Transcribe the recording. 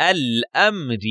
الأمر